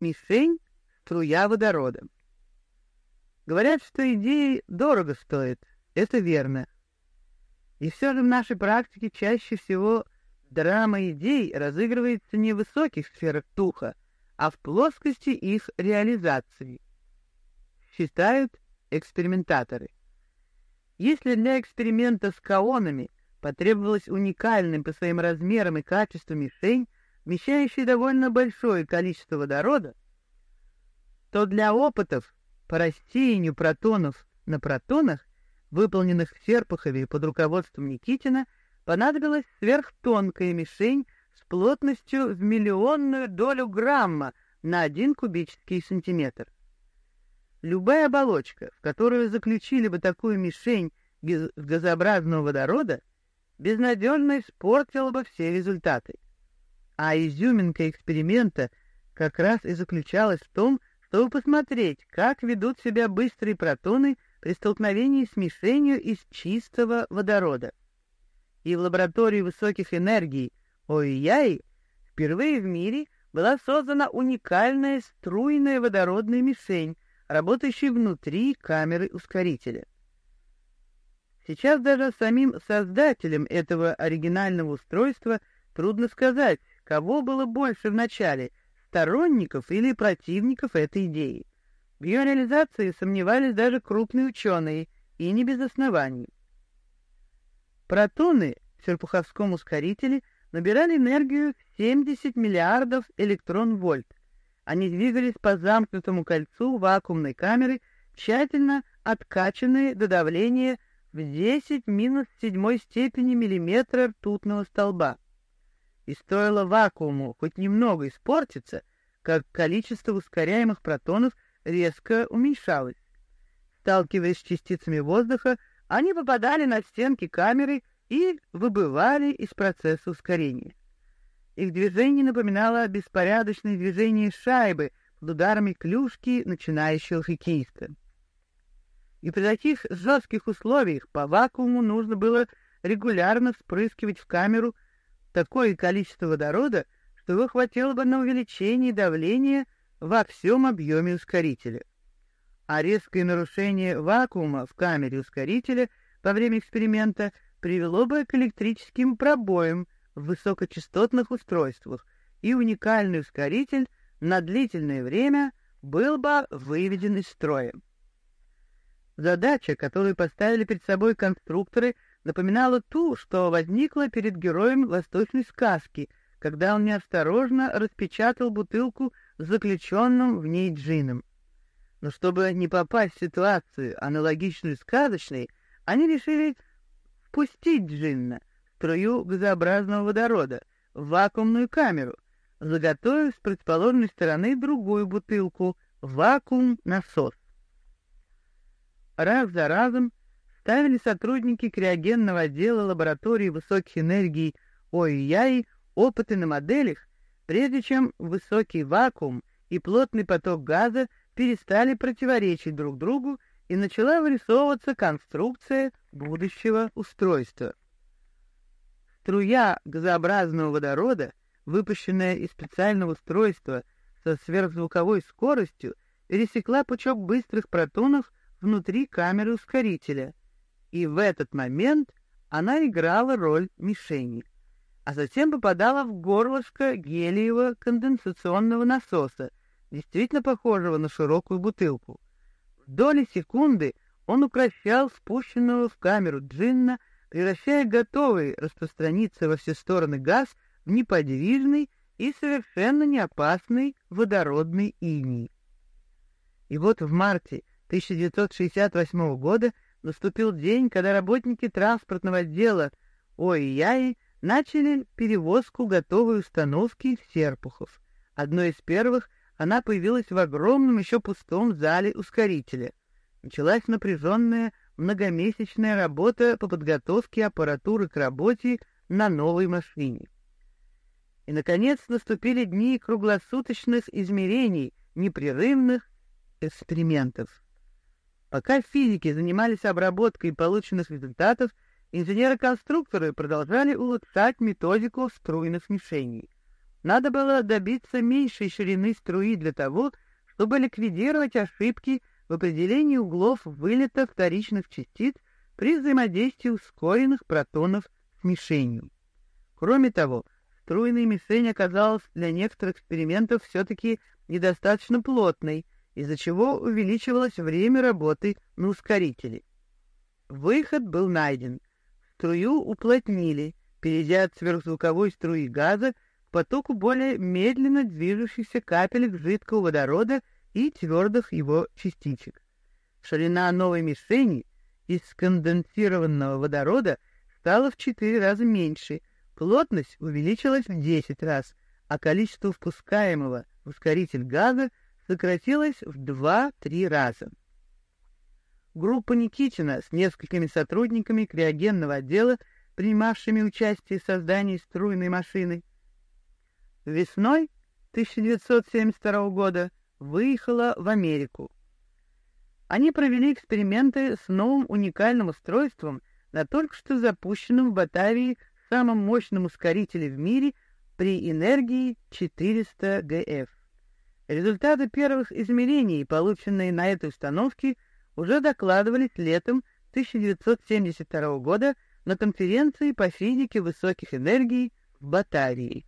Мишень — струя водорода. Говорят, что идеи дорого стоят. Это верно. И все же в нашей практике чаще всего драма идей разыгрывается не в высоких сферах духа, а в плоскости их реализации. Считают экспериментаторы. Если для эксперимента с каонами потребовалась уникальным по своим размерам и качеству мишень, вмещающая довольно большое количество водорода, то для опытов по рассеянию протонов на протонах, выполненных в Серпухове под руководством Никитина, понадобилась сверхтонкая мишень с плотностью в миллионную долю грамма на один кубический сантиметр. Любая оболочка, в которую заключили бы такую мишень без газообразного водорода, безнадежно испортила бы все результаты. А изюминка эксперимента как раз и заключалась в том, чтобы посмотреть, как ведут себя быстрые протоны при столкновении с мишенью из чистого водорода. И в лаборатории высоких энергий ОИЯИ впервые в мире была создана уникальная струйная водородная мишень, работающий внутри камеры ускорителя. Сейчас даже самим создателям этого оригинального устройства трудно сказать, кого было больше в начале — сторонников или противников этой идеи. В ее реализации сомневались даже крупные ученые, и не без оснований. Протоны в Серпуховском ускорителе набирали энергию в 70 миллиардов электрон-вольт, они двигались по замкнутому кольцу вакуумной камеры, тщательно откачанные до давления в 10 минус седьмой степени миллиметра ртутного столба. И стоило вакууму хоть немного испортиться, как количество ускоряемых протонов резко уменьшалось. Сталкиваясь с частицами воздуха, они попадали на стенки камеры и выбывали из процесса ускорения. Их движение напоминало беспорядочное движение шайбы под ударами клюшки начинающего хоккеиста. И при таких жестких условиях по вакууму нужно было регулярно вспрыскивать в камеру такое количество водорода, что его хватило бы на увеличение давления во всем объеме ускорителя. А резкое нарушение вакуума в камере ускорителя во время эксперимента привело бы к электрическим пробоям в высокочастотных устройствах, и уникальный ускоритель на длительное время был бы выведен из строя. Задача, которую поставили перед собой конструкторы, напоминала ту, что возникла перед героем восточной сказки, когда он неосторожно распечатал бутылку с заключенным в ней джином. Но чтобы не попасть в ситуацию, аналогичную сказочной, они решили впустить джинна, струю газообразного водорода в вакуумную камеру, заготовив с предположенной стороны другую бутылку — вакуум-насос. Раз за разом ставили сотрудники криогенного отдела лаборатории высоких энергий ОИЯИ опыты на моделях, прежде чем высокий вакуум и плотный поток газа перестали противоречить друг другу и начала вырисовываться конструкция будущего устройства. Струя газообразного водорода, выпущенная из специального устройства со сверхзвуковой скоростью, пересекла пучок быстрых протонов внутри камеры ускорителя, и в этот момент она играла роль мишени, а затем попадала в горлышко гелиевого конденсационного насоса, действительно похожего на широкую бутылку. В доли секунды он укращал спущенного в камеру джинна превращая готовый распространиться во все стороны газ в неподвижный и совершенно неопасный водородный иней. И вот в марте 1968 года наступил день, когда работники транспортного отдела ОИЯИ начали перевозку готовой установки Серпухов. Одной из первых она появилась в огромном еще пустом зале ускорителя. Началась напряженная многомесячная работа по подготовке аппаратуры к работе на новой машине. И, наконец, наступили дни круглосуточных измерений, непрерывных экспериментов. Пока физики занимались обработкой полученных результатов, инженеры-конструкторы продолжали улучшать методику струйных мишеней. надо было добиться меньшей ширины струи для того, чтобы ликвидировать ошибки в определении углов вылета вторичных частиц при взаимодействии ускоренных протонов с мишенью. Кроме того, струйная мишень оказалась для некоторых экспериментов все-таки недостаточно плотной, из-за чего увеличивалось время работы на ускорителе. Выход был найден. Струю уплотнили, перейдя от сверхзвуковой струи газа к потоку более медленно движущихся капелек жидкого водорода и твердых его частичек. Ширина новой мишени из сконденсированного водорода стала в четыре раза меньше, плотность увеличилась в десять раз, а количество впускаемого в ускоритель газа сократилось в два-три раза. Группа Никитина с несколькими сотрудниками криогенного отдела, принимавшими участие в создании струйной машины, весной 1972 года выехала в Америку. Они провели эксперименты с новым уникальным устройством на только что запущенном в Батавии самом мощном ускорителе в мире при энергии 400 ГФ. Результаты первых измерений, полученные на этой установке, уже докладывались летом 1972 года на конференции по физике высоких энергий в Батавии.